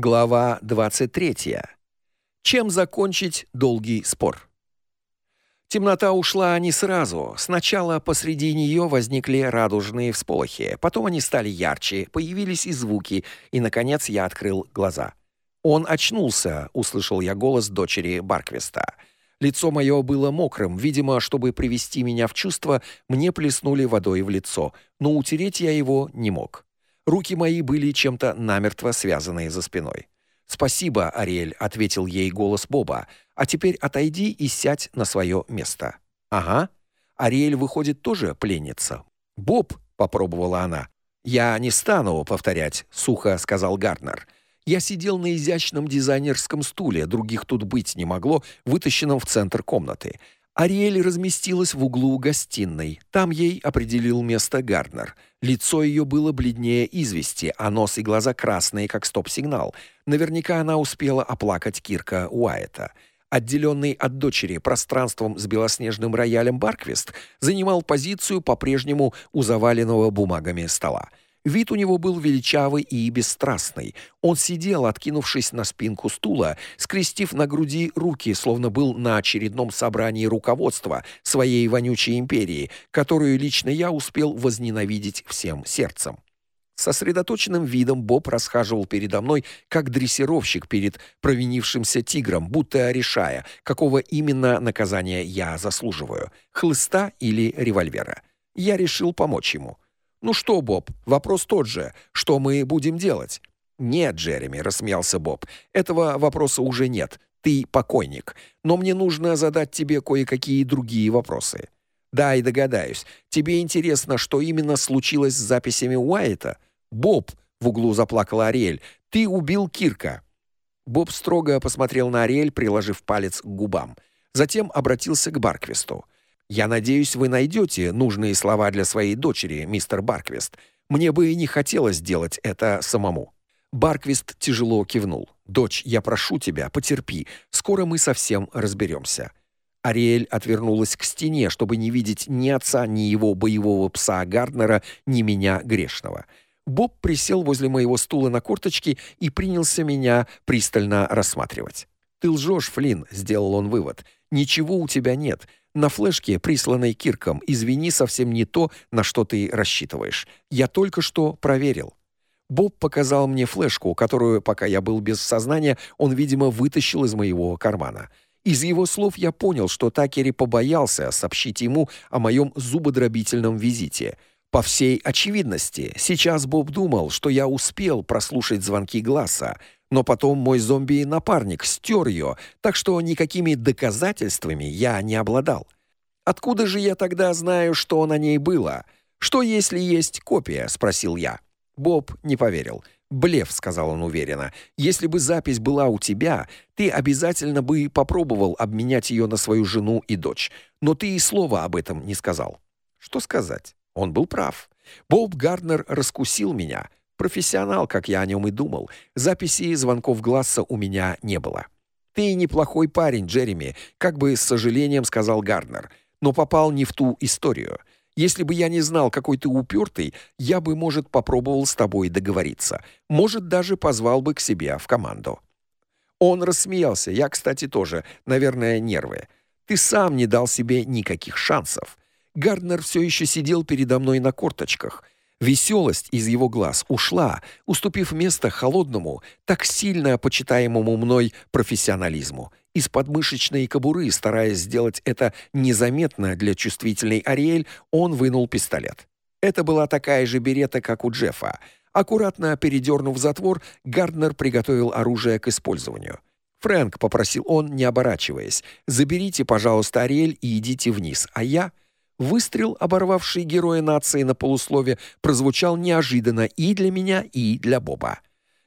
Глава 23. Чем закончить долгий спор? Темнота ушла не сразу. Сначала посреди нее возникли радужные всполохи, потом они стали ярче, появились и звуки, и наконец я открыл глаза. Он очнулся, услышал я голос дочери Барквиста. Лицо мое было мокрым, видимо, чтобы привести меня в чувство, мне плеснули водой в лицо, но утереть я его не мог. Руки мои были чем-то намертво связаны за спиной. "Спасибо, Ариэль", ответил ей голос Боба. "А теперь отойди и сядь на свое место". "Ага. Ариэль выходит тоже пленница". "Боб", попробовала она. "Я не стану повторять", сухо сказал Гарднер. Я сидел на изящном дизайнерском стуле, других тут быть не могло, вытащенном в центр комнаты. Ариэль разместилась в углу гостиной. Там ей определил место Гарднер. Лицо ее было бледнее извести, а нос и глаза красные, как стоп-сигнал. Наверняка она успела оплакать Кирка Уайта. Отделенный от дочери пространством с белоснежным роялем Барквист занимал позицию по-прежнему у заваленного бумагами стола. Вид у него был величавый и бесстрастный. Он сидел, откинувшись на спинку стула, скрестив на груди руки, словно был на очередном собрании руководства своей вонючей империи, которую лично я успел возненавидеть всем сердцем. Сосредоточенным видом Боб расхаживал передо мной, как дрессировщик перед провинившимся тигром, будто решая, какого именно наказания я заслуживаю: хлыста или револьвера. Я решил помочь ему. Ну что, Боб, вопрос тот же. Что мы будем делать? Нет, Джереми, рассмеялся Боб. Этого вопроса уже нет. Ты покойник. Но мне нужно задать тебе кое-какие другие вопросы. Да, и догадаюсь. Тебе интересно, что именно случилось с записями Уайта? Боб, в углу заплакала Ариэль. Ты убил Кирка. Боб строго посмотрел на Ариэль, приложив палец к губам. Затем обратился к Барквисту. Я надеюсь, вы найдете нужные слова для своей дочери, мистер Барквист. Мне бы и не хотелось делать это самому. Барквист тяжело кивнул. Дочь, я прошу тебя, потерпи. Скоро мы совсем разберемся. Ариэль отвернулась к стене, чтобы не видеть ни отца, ни его боевого пса Гарднера, ни меня грешного. Боб присел возле моего стула на корточки и принялся меня пристально рассматривать. Ты лжешь, Флинн, сделал он вывод. Ничего у тебя нет. На флешке, присланной Кирком, извини, совсем не то, на что ты рассчитываешь. Я только что проверил. Боб показал мне флешку, которую, пока я был без сознания, он, видимо, вытащил из моего кармана. Из его слов я понял, что Такери побоялся сообщить ему о моем зубодробительном визите. По всей очевидности, сейчас Боб думал, что я успел прослушать звонки Гласса, но потом мой зомби-напарник стер ее, так что никакими доказательствами я не обладал. Откуда же я тогда знаю, что на ней было? Что если есть копия, спросил я. Боб не поверил. Блеф, сказал он уверенно. Если бы запись была у тебя, ты обязательно бы попробовал обменять ее на свою жену и дочь. Но ты и слова об этом не сказал. Что сказать? Он был прав. Боб Гарднер раскусил меня. Профессионал, как я о нем и думал. Записи звонков Гласса у меня не было. Ты неплохой парень, Джереми, как бы с сожалением сказал Гарднер, но попал не в ту историю. Если бы я не знал, какой ты упертый, я бы, может, попробовал с тобой договориться. Может, даже позвал бы к себе в команду. Он рассмеялся. Я, кстати, тоже, наверное, нервы. Ты сам не дал себе никаких шансов. Гарднер все еще сидел передо мной на корточках. Веселость из его глаз ушла, уступив место холодному, так сильно почитаемому мной профессионализму. Из подмышечной кобуры, стараясь сделать это незаметно для чувствительной Ариэль, он вынул пистолет. Это была такая же берета, как у Джеффа. Аккуратно передернув затвор, Гарднер приготовил оружие к использованию. Фрэнк попросил он, не оборачиваясь: "Заберите, пожалуйста, Ариэль и идите вниз, а я Выстрел, оборвавший героя нации на полуслове, прозвучал неожиданно и для меня, и для Боба.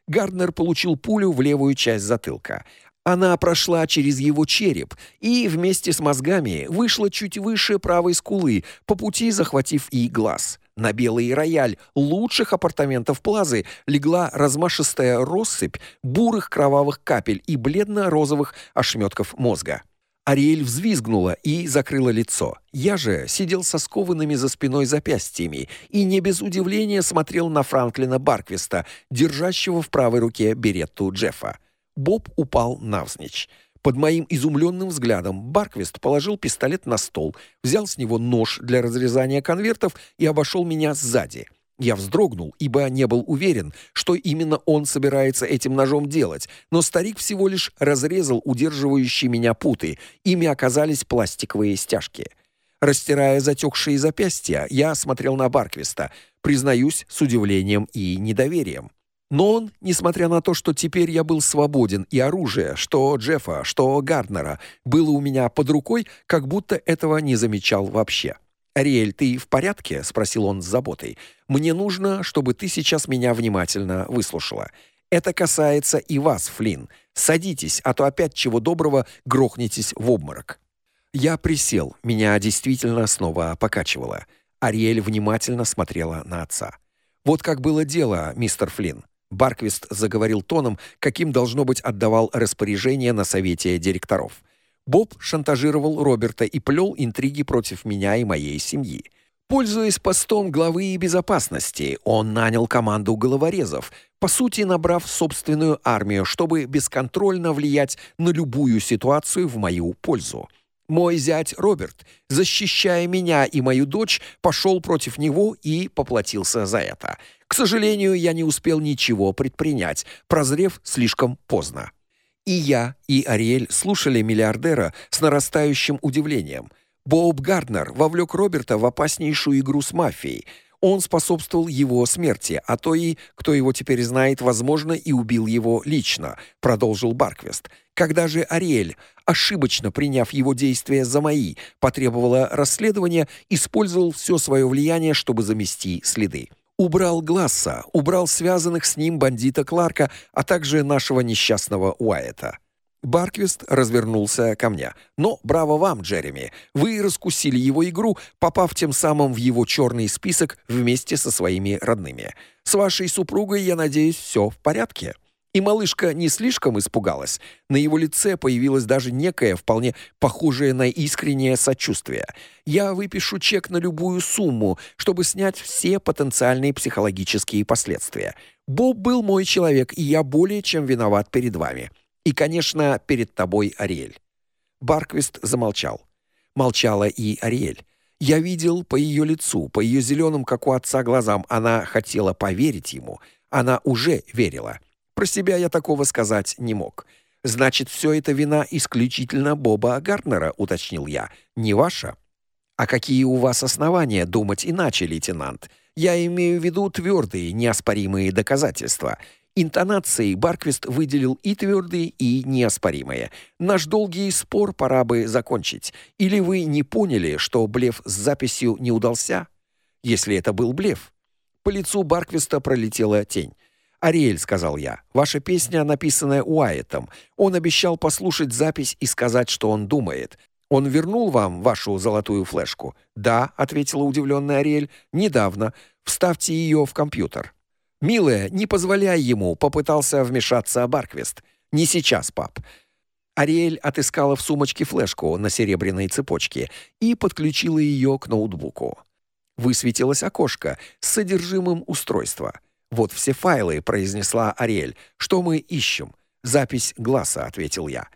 Гарднер получил пулю в левую часть затылка. Она прошла через его череп и вместе с мозгами вышла чуть выше правой скулы, по пути захватив и глаз. На белый рояль лучших апартаментов Плазы легла размашистая россыпь бурых кровавых капель и бледно-розовых ошметков мозга. Ариэль взвизгнула и закрыла лицо. Я же сидел со скованными за спиной запястьями и не без удивления смотрел на Франклина Барквиста, держащего в правой руке беретту Джеффа. Боб упал навзничь. Под моим изумленным взглядом Барквист положил пистолет на стол, взял с него нож для разрезания конвертов и обошел меня сзади. Я вздрогнул, ибо не был уверен, что именно он собирается этим ножом делать, но старик всего лишь разрезал удерживающие меня путы. Ими оказались пластиковые стяжки. Растирая затекшие запястья, я смотрел на Барквиста, признаюсь, с удивлением и недоверием. Но он, несмотря на то, что теперь я был свободен и оружие, что Джеффа, что Гарднера, было у меня под рукой, как будто этого не замечал вообще. «Ариэль, ты в порядке?» — спросил он с заботой. «Мне нужно, чтобы ты сейчас меня внимательно выслушала. Это касается и вас, Флинн. Садитесь, а то опять чего доброго грохнетесь в обморок». Я присел, меня действительно снова покачивало. Ариэль внимательно смотрела на отца. «Вот как было дело, мистер Флинн. Барквист заговорил тоном, каким должно быть отдавал распоряжение на совете директоров. Боб шантажировал Роберта и плел интриги против меня и моей семьи. Пользуясь постом главы безопасности, он нанял команду головорезов, по сути, набрав собственную армию, чтобы бесконтрольно влиять на любую ситуацию в мою пользу. Мой зять Роберт, защищая меня и мою дочь, пошел против него и поплатился за это. К сожалению, я не успел ничего предпринять, прозрев слишком поздно. И я, и Ариэль слушали миллиардера с нарастающим удивлением. Боб Гарднер вовлек Роберта в опаснейшую игру с мафией. Он способствовал его смерти, а то и, кто его теперь знает, возможно, и убил его лично, продолжил Барквест. Когда же Ариэль, ошибочно приняв его действия за мои, потребовала расследования, использовал все свое влияние, чтобы замести следы. Убрал Гласса, убрал связанных с ним бандита Кларка, а также нашего несчастного Уайта. Барквист развернулся ко мне. «Но браво вам, Джереми! Вы раскусили его игру, попав тем самым в его черный список вместе со своими родными. С вашей супругой, я надеюсь, все в порядке?» И малышка не слишком испугалась. На его лице появилось даже некое, вполне похожее на искреннее сочувствие. «Я выпишу чек на любую сумму, чтобы снять все потенциальные психологические последствия. Боб был мой человек, и я более чем виноват перед вами. И, конечно, перед тобой, Ариэль». Барквист замолчал. Молчала и Ариэль. Я видел по ее лицу, по ее зеленым, как у отца, глазам, она хотела поверить ему. Она уже верила. Про себя я такого сказать не мог. Значит, все это вина исключительно Боба Гартнера, уточнил я, не ваша. А какие у вас основания думать иначе, лейтенант? Я имею в виду твердые, неоспоримые доказательства. Интонацией Барквист выделил и твердые, и неоспоримые. Наш долгий спор пора бы закончить. Или вы не поняли, что блеф с записью не удался? Если это был блеф. По лицу Барквиста пролетела тень. «Ариэль», — сказал я, — «ваша песня, написанная Уайтом. Он обещал послушать запись и сказать, что он думает. Он вернул вам вашу золотую флешку?» «Да», — ответила удивленная Ариэль, — «недавно. Вставьте ее в компьютер». «Милая, не позволяй ему», — попытался вмешаться Барквест. «Не сейчас, пап». Ариэль отыскала в сумочке флешку на серебряной цепочке и подключила ее к ноутбуку. Высветилось окошко с содержимым устройства — «Вот все файлы», — произнесла Ариэль. «Что мы ищем?» «Запись глаза», — ответил я.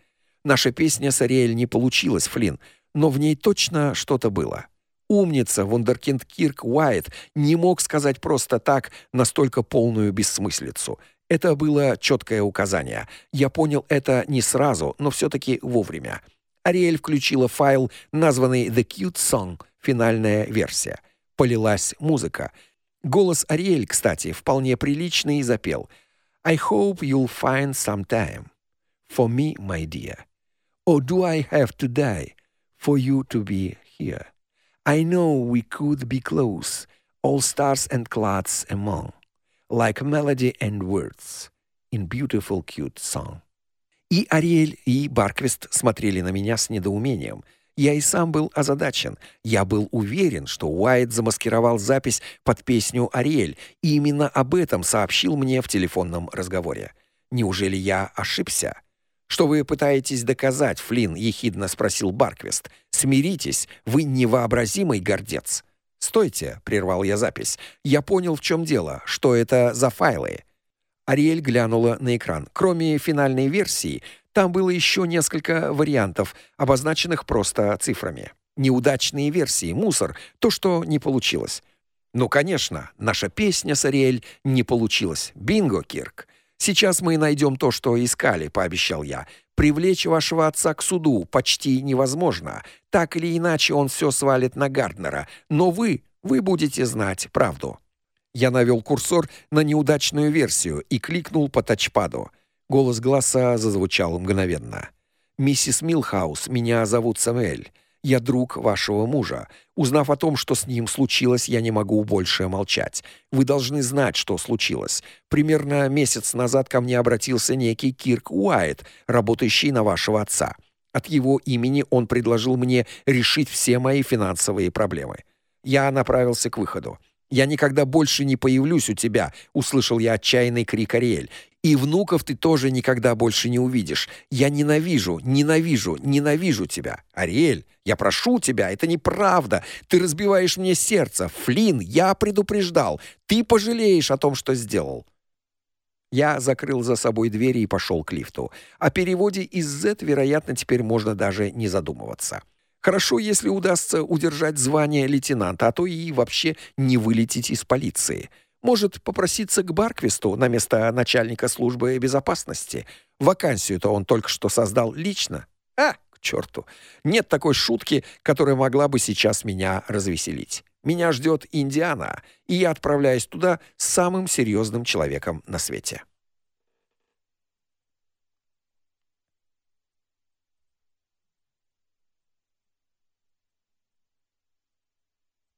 «Наша песня с Ариэль не получилась, Флинн, но в ней точно что-то было». Умница вундеркинд Кирк Уайт не мог сказать просто так настолько полную бессмыслицу. Это было четкое указание. Я понял это не сразу, но все таки вовремя. Ариэль включила файл, названный The Cute Song, финальная версия. Полилась музыка. Голос Ариэль, кстати, вполне приличный и запел I hope you'll find some time for me, my dear. Or do I have to die for you to be here? I know we could be close, all stars and clouds among, like melody and words in beautiful cute song. И Ариэль, и Барквист смотрели на меня с недоумением — я и сам был озадачен. Я был уверен, что Уайт замаскировал запись под песню «Ариэль», и именно об этом сообщил мне в телефонном разговоре. Неужели я ошибся? Что вы пытаетесь доказать, Флин? ехидно спросил Барквест. Смиритесь, вы невообразимый гордец. Стойте, прервал я запись. Я понял, в чем дело. Что это за файлы? Ариэль глянула на экран. Кроме финальной версии, там было еще несколько вариантов, обозначенных просто цифрами. Неудачные версии, мусор, то, что не получилось. Ну, конечно, наша песня с Ариэль не получилась. Бинго, Кирк. Сейчас мы найдем то, что искали, пообещал я. Привлечь вашего отца к суду почти невозможно. Так или иначе он все свалит на Гарднера, но вы, вы будете знать правду. Я навел курсор на неудачную версию и кликнул по тачпаду. Голос глаза зазвучал мгновенно. Миссис Милхаус, меня зовут Самуэль. Я друг вашего мужа. Узнав о том, что с ним случилось, я не могу больше молчать. Вы должны знать, что случилось. Примерно месяц назад ко мне обратился некий Кирк Уайт, работающий на вашего отца. От его имени он предложил мне решить все мои финансовые проблемы. Я направился к выходу. Я никогда больше не появлюсь у тебя, услышал я отчаянный крик Ариэль. И внуков ты тоже никогда больше не увидишь. Я ненавижу, ненавижу, ненавижу тебя. Ариэль, я прошу тебя, это неправда. Ты разбиваешь мне сердце. Флин, я предупреждал. Ты пожалеешь о том, что сделал. Я закрыл за собой двери и пошел к лифту. О переводе из Z, вероятно, теперь можно даже не задумываться. Хорошо, если удастся удержать звание лейтенанта, а то и вообще не вылететь из полиции. Может попроситься к Барквисту на место начальника службы безопасности. Вакансию-то он только что создал лично. А, к черту. Нет такой шутки, которая могла бы сейчас меня развеселить. Меня ждет Индиана, и я отправляюсь туда с самым серьезным человеком на свете.